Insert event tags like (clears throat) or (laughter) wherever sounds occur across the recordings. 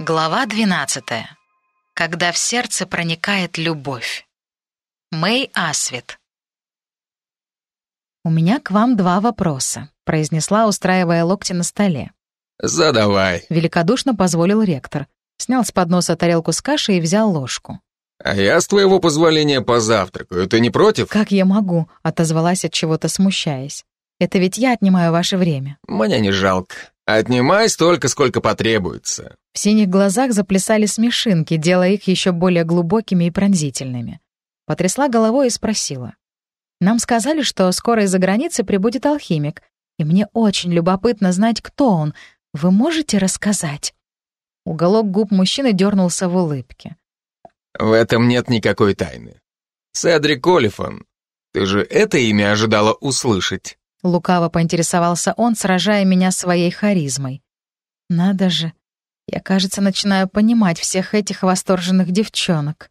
Глава 12. Когда в сердце проникает любовь. Мэй Асвит. «У меня к вам два вопроса», — произнесла, устраивая локти на столе. «Задавай». Великодушно позволил ректор. Снял с подноса тарелку с кашей и взял ложку. «А я, с твоего позволения, позавтракаю. Ты не против?» «Как я могу?» — отозвалась от чего-то смущаясь. «Это ведь я отнимаю ваше время». «Мне не жалко. Отнимай столько, сколько потребуется». В синих глазах заплясали смешинки, делая их еще более глубокими и пронзительными. Потрясла головой и спросила. «Нам сказали, что скоро из-за границы прибудет алхимик, и мне очень любопытно знать, кто он. Вы можете рассказать?» Уголок губ мужчины дернулся в улыбке. «В этом нет никакой тайны. Седрик Олифан, ты же это имя ожидала услышать?» Лукаво поинтересовался он, сражая меня своей харизмой. «Надо же, я, кажется, начинаю понимать всех этих восторженных девчонок».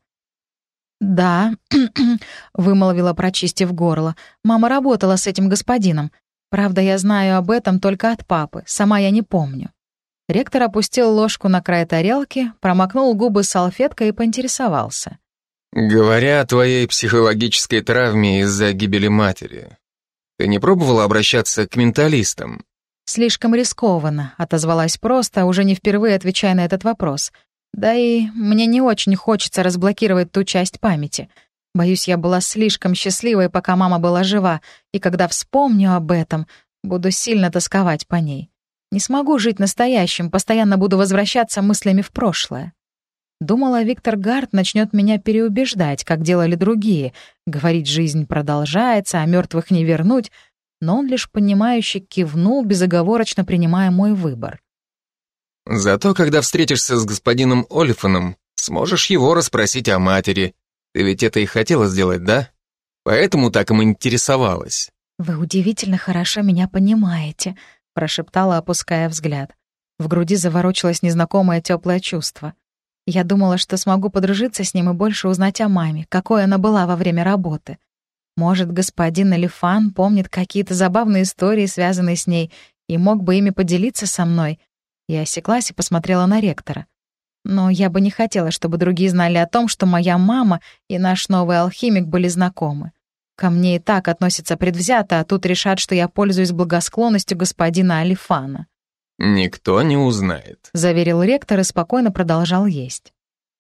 «Да», (clears throat) — вымолвила, прочистив горло, — «мама работала с этим господином. Правда, я знаю об этом только от папы, сама я не помню». Ректор опустил ложку на край тарелки, промокнул губы салфеткой и поинтересовался. «Говоря о твоей психологической травме из-за гибели матери, ты не пробовала обращаться к менталистам?» «Слишком рискованно», — отозвалась просто, уже не впервые отвечая на этот вопрос. «Да и мне не очень хочется разблокировать ту часть памяти. Боюсь, я была слишком счастливой, пока мама была жива, и когда вспомню об этом, буду сильно тосковать по ней. Не смогу жить настоящим, постоянно буду возвращаться мыслями в прошлое». Думала, Виктор Гарт начнет меня переубеждать, как делали другие, говорить, жизнь продолжается, а мертвых не вернуть, но он лишь понимающе кивнул, безоговорочно принимая мой выбор. «Зато, когда встретишься с господином Олифаном, сможешь его расспросить о матери. Ты ведь это и хотела сделать, да? Поэтому так им интересовалась». «Вы удивительно хорошо меня понимаете», — прошептала, опуская взгляд. В груди заворочилось незнакомое теплое чувство. Я думала, что смогу подружиться с ним и больше узнать о маме, какой она была во время работы. Может, господин Элифан помнит какие-то забавные истории, связанные с ней, и мог бы ими поделиться со мной. Я осеклась и посмотрела на ректора. Но я бы не хотела, чтобы другие знали о том, что моя мама и наш новый алхимик были знакомы. Ко мне и так относятся предвзято, а тут решат, что я пользуюсь благосклонностью господина Алифана. «Никто не узнает», — заверил ректор и спокойно продолжал есть.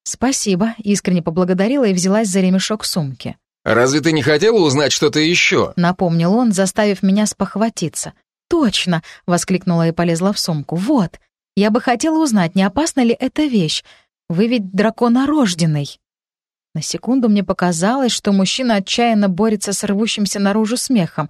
«Спасибо», — искренне поблагодарила и взялась за ремешок сумки. «Разве ты не хотела узнать что-то еще?» — напомнил он, заставив меня спохватиться. «Точно!» — воскликнула и полезла в сумку. «Вот! Я бы хотела узнать, не опасна ли эта вещь. Вы ведь драконорожденный!» На секунду мне показалось, что мужчина отчаянно борется с рвущимся наружу смехом.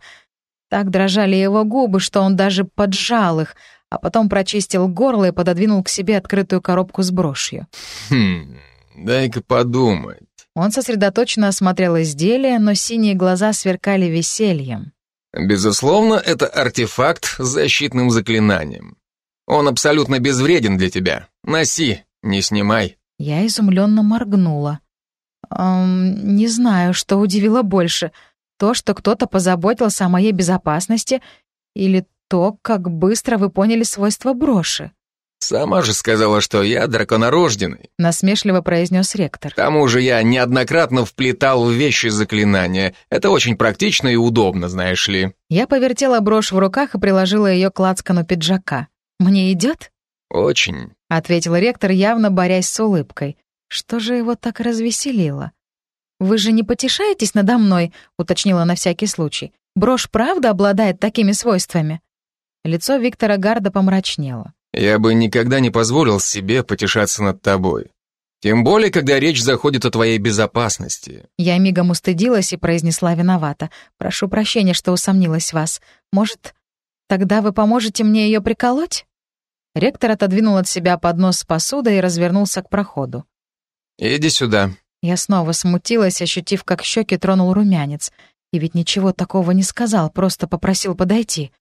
Так дрожали его губы, что он даже поджал их, а потом прочистил горло и пододвинул к себе открытую коробку с брошью. «Хм, дай-ка подумать». Он сосредоточенно осмотрел изделие, но синие глаза сверкали весельем. «Безусловно, это артефакт с защитным заклинанием. Он абсолютно безвреден для тебя. Носи, не снимай». Я изумленно моргнула. Эм, не знаю, что удивило больше. То, что кто-то позаботился о моей безопасности, или то, как быстро вы поняли свойства броши». «Сама же сказала, что я драконорожденный», — насмешливо произнес ректор. «К тому же я неоднократно вплетал в вещи заклинания. Это очень практично и удобно, знаешь ли». Я повертела брошь в руках и приложила ее к лацкану пиджака. «Мне идет?» «Очень», — ответил ректор, явно борясь с улыбкой. Что же его так развеселило? «Вы же не потешаетесь надо мной?» — уточнила на всякий случай. «Брошь правда обладает такими свойствами?» Лицо Виктора Гарда помрачнело. «Я бы никогда не позволил себе потешаться над тобой. Тем более, когда речь заходит о твоей безопасности». Я мигом устыдилась и произнесла виновата. «Прошу прощения, что усомнилась в вас. Может, тогда вы поможете мне ее приколоть?» Ректор отодвинул от себя поднос с посудой и развернулся к проходу. «Иди сюда». Я снова смутилась, ощутив, как щеки тронул румянец. И ведь ничего такого не сказал, просто попросил подойти.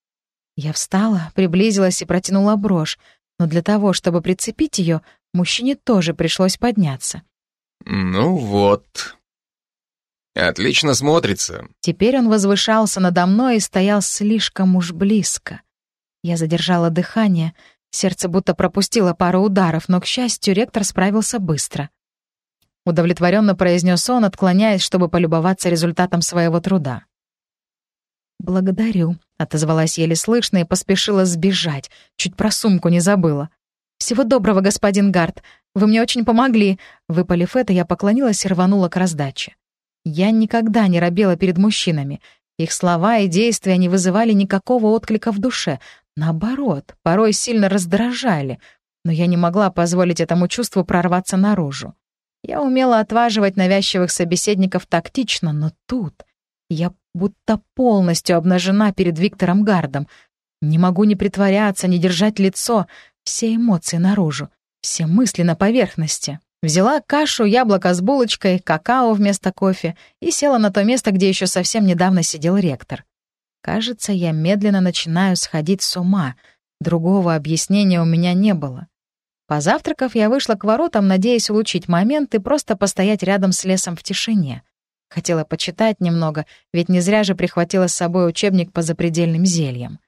Я встала, приблизилась и протянула брошь, но для того, чтобы прицепить ее, мужчине тоже пришлось подняться. «Ну вот», Отлично смотрится. Теперь он возвышался надо мной и стоял слишком уж близко. Я задержала дыхание. Сердце будто пропустило пару ударов, но, к счастью, ректор справился быстро. Удовлетворенно произнес он, отклоняясь, чтобы полюбоваться результатом своего труда. «Благодарю», — отозвалась еле слышно и поспешила сбежать, чуть про сумку не забыла. «Всего доброго, господин Гард. Вы мне очень помогли». Выпалив это, я поклонилась и рванула к раздаче. Я никогда не робела перед мужчинами. Их слова и действия не вызывали никакого отклика в душе. Наоборот, порой сильно раздражали. Но я не могла позволить этому чувству прорваться наружу. Я умела отваживать навязчивых собеседников тактично, но тут я будто полностью обнажена перед Виктором Гардом. Не могу ни притворяться, ни держать лицо. Все эмоции наружу, все мысли на поверхности. Взяла кашу, яблоко с булочкой, какао вместо кофе и села на то место, где еще совсем недавно сидел ректор. Кажется, я медленно начинаю сходить с ума. Другого объяснения у меня не было. Позавтракав, я вышла к воротам, надеясь улучшить момент и просто постоять рядом с лесом в тишине. Хотела почитать немного, ведь не зря же прихватила с собой учебник по запредельным зельям.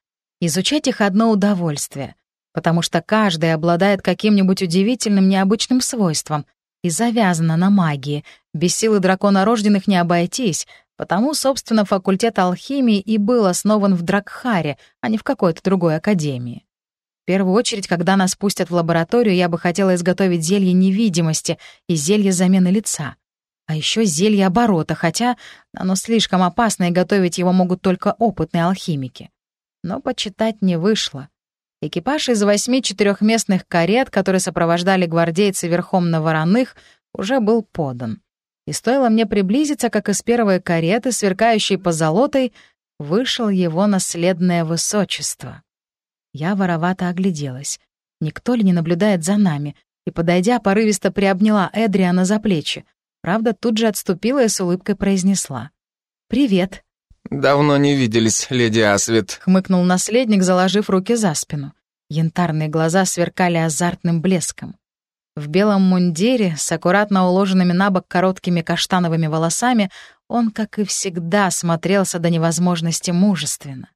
Изучать их одно удовольствие, потому что каждый обладает каким-нибудь удивительным необычным свойством и завязано на магии. Без силы дракона рожденных не обойтись, потому, собственно, факультет алхимии и был основан в Дракхаре, а не в какой-то другой академии. В первую очередь, когда нас пустят в лабораторию, я бы хотела изготовить зелье невидимости и зелье замены лица. А еще зелье оборота, хотя оно слишком опасно, и готовить его могут только опытные алхимики. Но почитать не вышло. Экипаж из восьми четырехместных карет, которые сопровождали гвардейцы верхом на вороных, уже был подан. И стоило мне приблизиться, как из первой кареты, сверкающей позолотой, вышел его наследное высочество. Я воровато огляделась. Никто ли не наблюдает за нами? И, подойдя, порывисто приобняла Эдриана за плечи. Правда, тут же отступила и с улыбкой произнесла. «Привет». «Давно не виделись, леди Асвит», — хмыкнул наследник, заложив руки за спину. Янтарные глаза сверкали азартным блеском. В белом мундире с аккуратно уложенными на бок короткими каштановыми волосами он, как и всегда, смотрелся до невозможности мужественно.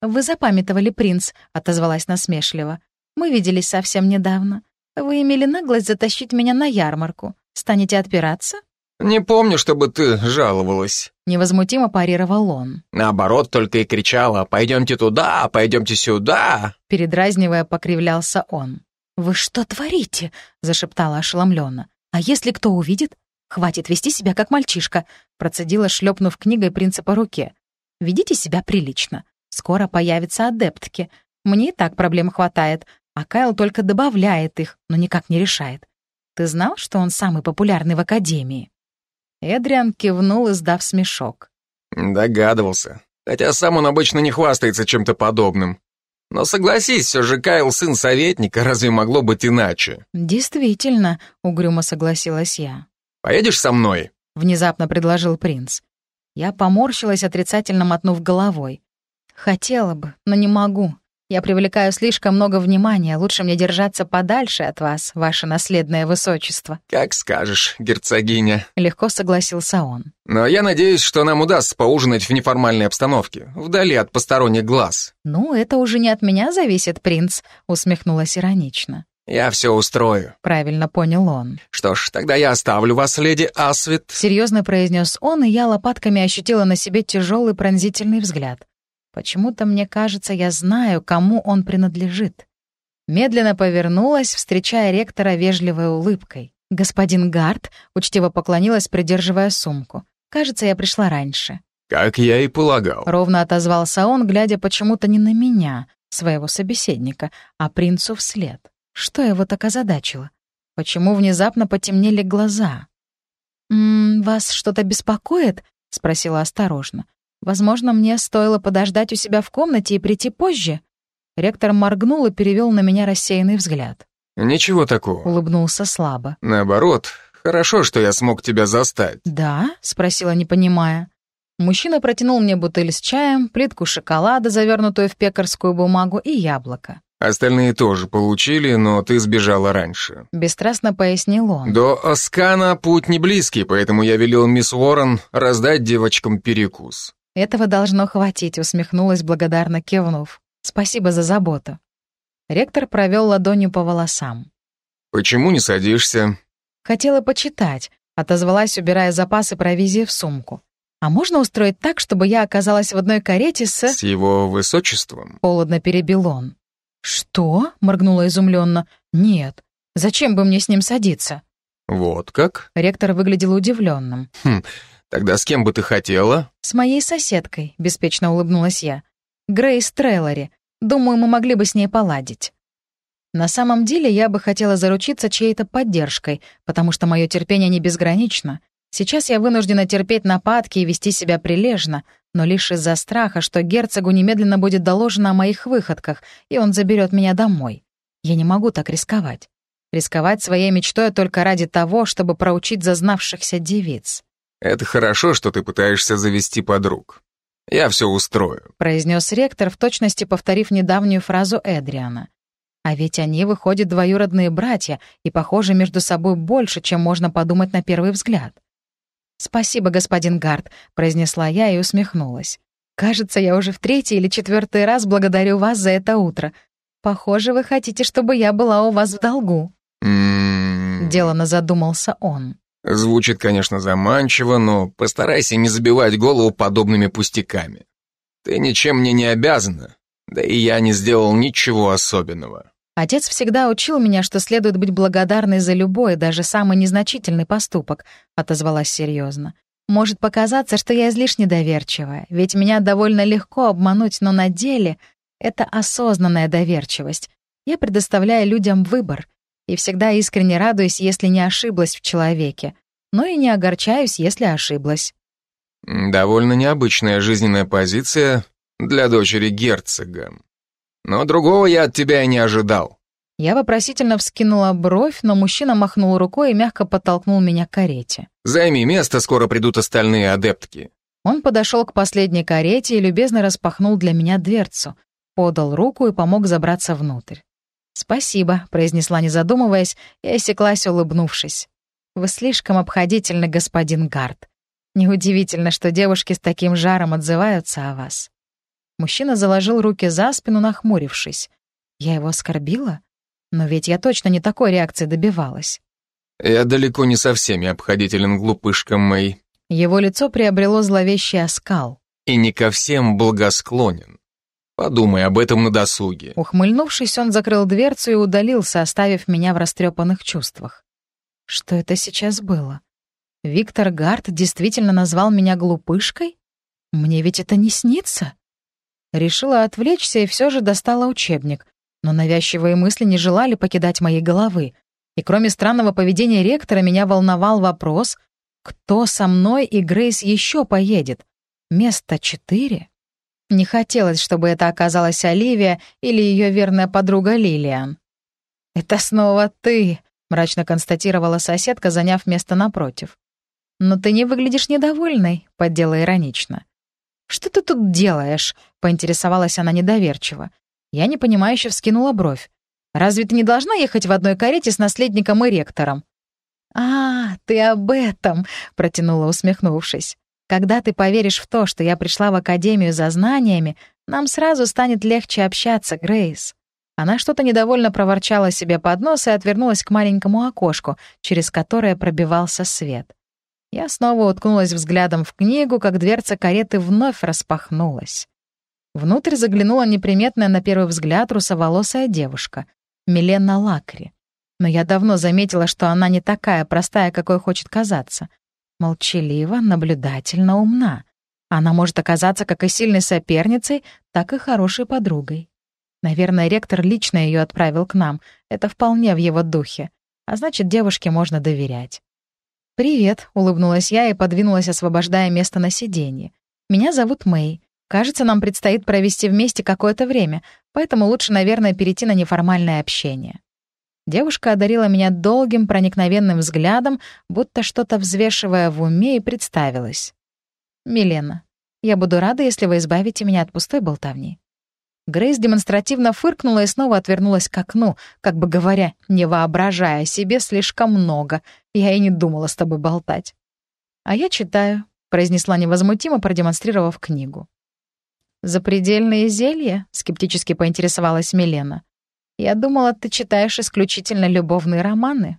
«Вы запамятовали, принц», — отозвалась насмешливо. «Мы виделись совсем недавно. Вы имели наглость затащить меня на ярмарку. Станете отпираться?» «Не помню, чтобы ты жаловалась». Невозмутимо парировал он. Наоборот, только и кричала «Пойдемте туда, пойдемте сюда». Передразнивая, покривлялся он. «Вы что творите?» — зашептала ошеломленно. «А если кто увидит? Хватит вести себя как мальчишка», — процедила, шлепнув книгой принца по руке. «Ведите себя прилично. Скоро появятся адептки. Мне и так проблем хватает, а Кайл только добавляет их, но никак не решает. Ты знал, что он самый популярный в Академии?» Эдриан кивнул, издав смешок. «Догадывался. Хотя сам он обычно не хвастается чем-то подобным. Но согласись, все же Кайл сын советника, разве могло быть иначе?» «Действительно», — угрюмо согласилась я. «Поедешь со мной?» — внезапно предложил принц. Я поморщилась, отрицательно мотнув головой. «Хотела бы, но не могу. Я привлекаю слишком много внимания, лучше мне держаться подальше от вас, ваше наследное высочество». «Как скажешь, герцогиня», — легко согласился он. «Но я надеюсь, что нам удастся поужинать в неформальной обстановке, вдали от посторонних глаз». «Ну, это уже не от меня зависит, принц», — усмехнулась иронично. «Я все устрою», — правильно понял он. «Что ж, тогда я оставлю вас, леди Асвит», — серьезно произнес он, и я лопатками ощутила на себе тяжелый пронзительный взгляд. Почему-то мне кажется, я знаю, кому он принадлежит. Медленно повернулась, встречая ректора вежливой улыбкой. «Господин Гард», — учтиво поклонилась, придерживая сумку. «Кажется, я пришла раньше». «Как я и полагал», — ровно отозвался он, глядя почему-то не на меня, своего собеседника, а принцу вслед. Что его так озадачило? Почему внезапно потемнели глаза? «М -м, «Вас что-то беспокоит?» — спросила осторожно. Возможно, мне стоило подождать у себя в комнате и прийти позже. Ректор моргнул и перевел на меня рассеянный взгляд. «Ничего такого», — улыбнулся слабо. «Наоборот, хорошо, что я смог тебя застать». «Да?» — спросила, не понимая. Мужчина протянул мне бутыль с чаем, плитку шоколада, завернутую в пекарскую бумагу, и яблоко. Остальные тоже получили, но ты сбежала раньше. Бесстрастно пояснил он. До Аскана путь не близкий, поэтому я велел мисс Уоррен раздать девочкам перекус. «Этого должно хватить», — усмехнулась, благодарно кивнув. «Спасибо за заботу». Ректор провел ладонью по волосам. «Почему не садишься?» «Хотела почитать», — отозвалась, убирая запасы провизии в сумку. «А можно устроить так, чтобы я оказалась в одной карете с...» «С его высочеством?» — холодно перебил он. «Что?» — моргнула изумленно. «Нет. Зачем бы мне с ним садиться?» «Вот как?» Ректор выглядел удивленным. «Хм, тогда с кем бы ты хотела?» «С моей соседкой», — беспечно улыбнулась я. «Грейс Треллори. Думаю, мы могли бы с ней поладить». На самом деле я бы хотела заручиться чьей-то поддержкой, потому что мое терпение не безгранично. Сейчас я вынуждена терпеть нападки и вести себя прилежно, но лишь из-за страха, что герцогу немедленно будет доложено о моих выходках, и он заберет меня домой. Я не могу так рисковать. Рисковать своей мечтой только ради того, чтобы проучить зазнавшихся девиц. «Это хорошо, что ты пытаешься завести подруг. Я все устрою», — произнес ректор, в точности повторив недавнюю фразу Эдриана. А ведь они, выходят, двоюродные братья и похожи между собой больше, чем можно подумать на первый взгляд. «Спасибо, господин Гард», — произнесла я и усмехнулась. «Кажется, я уже в третий или четвертый раз благодарю вас за это утро. Похоже, вы хотите, чтобы я была у вас в долгу». «М-м-м...» Делано задумался он. Звучит, конечно, заманчиво, но постарайся не забивать голову подобными пустяками. Ты ничем мне не обязана, да и я не сделал ничего особенного. Отец всегда учил меня, что следует быть благодарной за любой, даже самый незначительный поступок, отозвалась серьезно. Может показаться, что я излишне доверчивая, ведь меня довольно легко обмануть, но на деле это осознанная доверчивость. Я предоставляю людям выбор и всегда искренне радуюсь, если не ошиблась в человеке, но и не огорчаюсь, если ошиблась. Довольно необычная жизненная позиция для дочери герцога. Но другого я от тебя и не ожидал». Я вопросительно вскинула бровь, но мужчина махнул рукой и мягко подтолкнул меня к карете. «Займи место, скоро придут остальные адептки». Он подошел к последней карете и любезно распахнул для меня дверцу, подал руку и помог забраться внутрь. «Спасибо», — произнесла, не задумываясь, и осеклась, улыбнувшись. «Вы слишком обходительны, господин Гард. Неудивительно, что девушки с таким жаром отзываются о вас». Мужчина заложил руки за спину, нахмурившись. Я его оскорбила? Но ведь я точно не такой реакции добивалась. «Я далеко не со всеми обходителен, глупышка Мэй». Его лицо приобрело зловещий оскал. «И не ко всем благосклонен. Подумай об этом на досуге». Ухмыльнувшись, он закрыл дверцу и удалился, оставив меня в растрепанных чувствах. Что это сейчас было? Виктор Гарт действительно назвал меня глупышкой? Мне ведь это не снится? Решила отвлечься и все же достала учебник. Но навязчивые мысли не желали покидать моей головы. И кроме странного поведения ректора, меня волновал вопрос, кто со мной и Грейс еще поедет? Место четыре? Не хотелось, чтобы это оказалась Оливия или ее верная подруга Лилиан. «Это снова ты», — мрачно констатировала соседка, заняв место напротив. «Но ты не выглядишь недовольной», — поддела иронично. «Что ты тут делаешь?» — поинтересовалась она недоверчиво. Я непонимающе вскинула бровь. «Разве ты не должна ехать в одной карете с наследником и ректором?» «А, ты об этом!» — протянула, усмехнувшись. «Когда ты поверишь в то, что я пришла в академию за знаниями, нам сразу станет легче общаться, Грейс». Она что-то недовольно проворчала себе под нос и отвернулась к маленькому окошку, через которое пробивался свет. Я снова уткнулась взглядом в книгу, как дверца кареты вновь распахнулась. Внутрь заглянула неприметная на первый взгляд русоволосая девушка, Милена Лакри. Но я давно заметила, что она не такая простая, какой хочет казаться. Молчалива, наблюдательно умна. Она может оказаться как и сильной соперницей, так и хорошей подругой. Наверное, ректор лично ее отправил к нам. Это вполне в его духе. А значит, девушке можно доверять. «Привет», — улыбнулась я и подвинулась, освобождая место на сиденье. «Меня зовут Мэй. Кажется, нам предстоит провести вместе какое-то время, поэтому лучше, наверное, перейти на неформальное общение». Девушка одарила меня долгим, проникновенным взглядом, будто что-то взвешивая в уме, и представилась. «Милена, я буду рада, если вы избавите меня от пустой болтовни». Грейс демонстративно фыркнула и снова отвернулась к окну, как бы говоря, не воображая о себе слишком много. Я и не думала с тобой болтать. «А я читаю», — произнесла невозмутимо, продемонстрировав книгу. «Запредельные зелья?» — скептически поинтересовалась Милена. Я думала, ты читаешь исключительно любовные романы.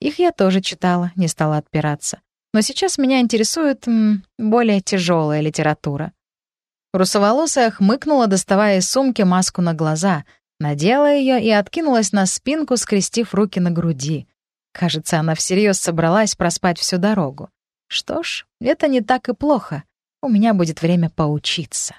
Их я тоже читала, не стала отпираться. Но сейчас меня интересует м, более тяжелая литература. Русоволосая хмыкнула, доставая из сумки маску на глаза, надела ее и откинулась на спинку, скрестив руки на груди. Кажется, она всерьез собралась проспать всю дорогу. Что ж, это не так и плохо. У меня будет время поучиться.